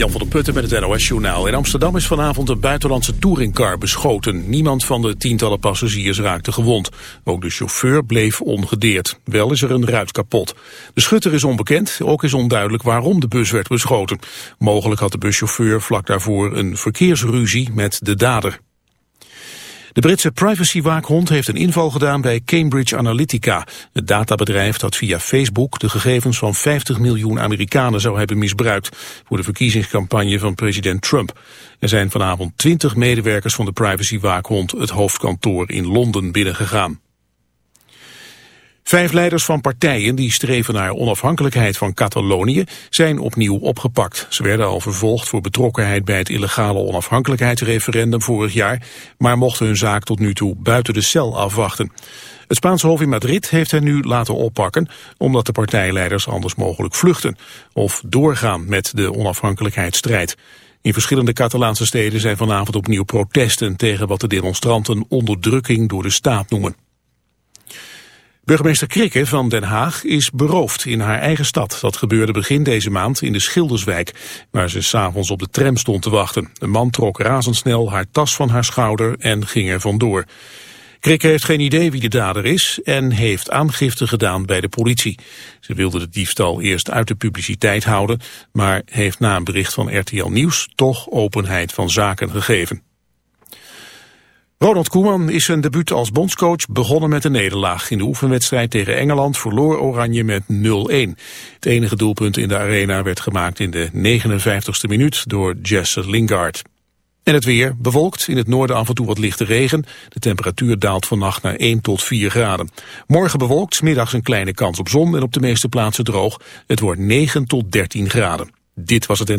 Jan van der Putten met het NOS-journaal. In Amsterdam is vanavond een buitenlandse touringcar beschoten. Niemand van de tientallen passagiers raakte gewond. Ook de chauffeur bleef ongedeerd. Wel is er een ruit kapot. De schutter is onbekend. Ook is onduidelijk waarom de bus werd beschoten. Mogelijk had de buschauffeur vlak daarvoor een verkeersruzie met de dader. De Britse privacywaakhond heeft een inval gedaan bij Cambridge Analytica, het databedrijf dat via Facebook de gegevens van 50 miljoen Amerikanen zou hebben misbruikt voor de verkiezingscampagne van president Trump. Er zijn vanavond 20 medewerkers van de privacywaakhond het hoofdkantoor in Londen binnengegaan. Vijf leiders van partijen die streven naar onafhankelijkheid van Catalonië zijn opnieuw opgepakt. Ze werden al vervolgd voor betrokkenheid bij het illegale onafhankelijkheidsreferendum vorig jaar, maar mochten hun zaak tot nu toe buiten de cel afwachten. Het Spaanse Hof in Madrid heeft hen nu laten oppakken, omdat de partijleiders anders mogelijk vluchten of doorgaan met de onafhankelijkheidsstrijd. In verschillende Catalaanse steden zijn vanavond opnieuw protesten tegen wat de demonstranten onderdrukking door de staat noemen. Burgemeester Krikke van Den Haag is beroofd in haar eigen stad. Dat gebeurde begin deze maand in de Schilderswijk, waar ze s'avonds op de tram stond te wachten. De man trok razendsnel haar tas van haar schouder en ging er vandoor. Krikke heeft geen idee wie de dader is en heeft aangifte gedaan bij de politie. Ze wilde de diefstal eerst uit de publiciteit houden, maar heeft na een bericht van RTL Nieuws toch openheid van zaken gegeven. Ronald Koeman is zijn debuut als bondscoach begonnen met een nederlaag. In de oefenwedstrijd tegen Engeland verloor Oranje met 0-1. Het enige doelpunt in de arena werd gemaakt in de 59ste minuut door Jesse Lingard. En het weer bewolkt, in het noorden af en toe wat lichte regen. De temperatuur daalt vannacht naar 1 tot 4 graden. Morgen bewolkt, middags een kleine kans op zon en op de meeste plaatsen droog. Het wordt 9 tot 13 graden. Dit was het in...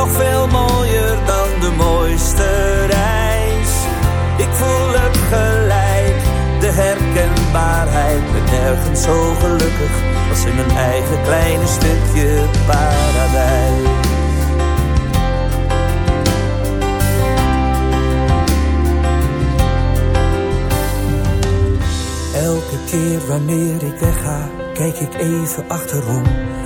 Nog veel mooier dan de mooiste reis. Ik voel het gelijk, de herkenbaarheid. Ben nergens zo gelukkig als in mijn eigen kleine stukje paradijs. Elke keer wanneer ik wegga, kijk ik even achterom.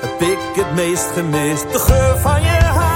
heb ik het meest gemist. De geur van je haren,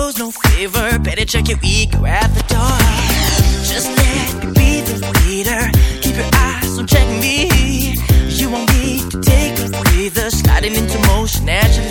Shows no favor. Better check your ego at the door. Just let me be the leader. Keep your eyes on checking me. You won't need to take a breather. Sliding into motion naturally.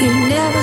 You never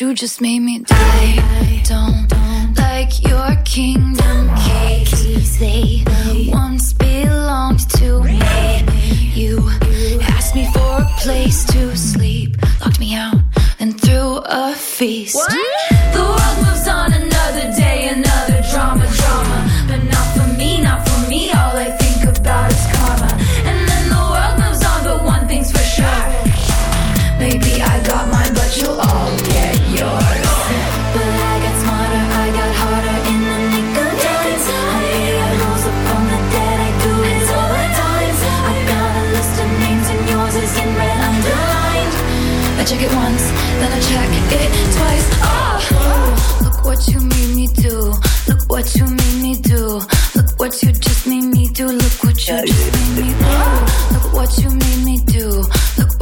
you just made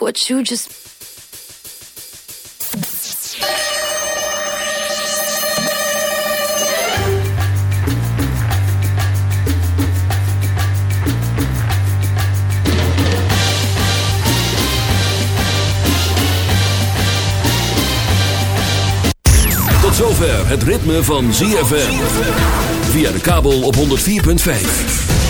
what you just... Tot zover het ritme van ZFM. Via de kabel op 104.5.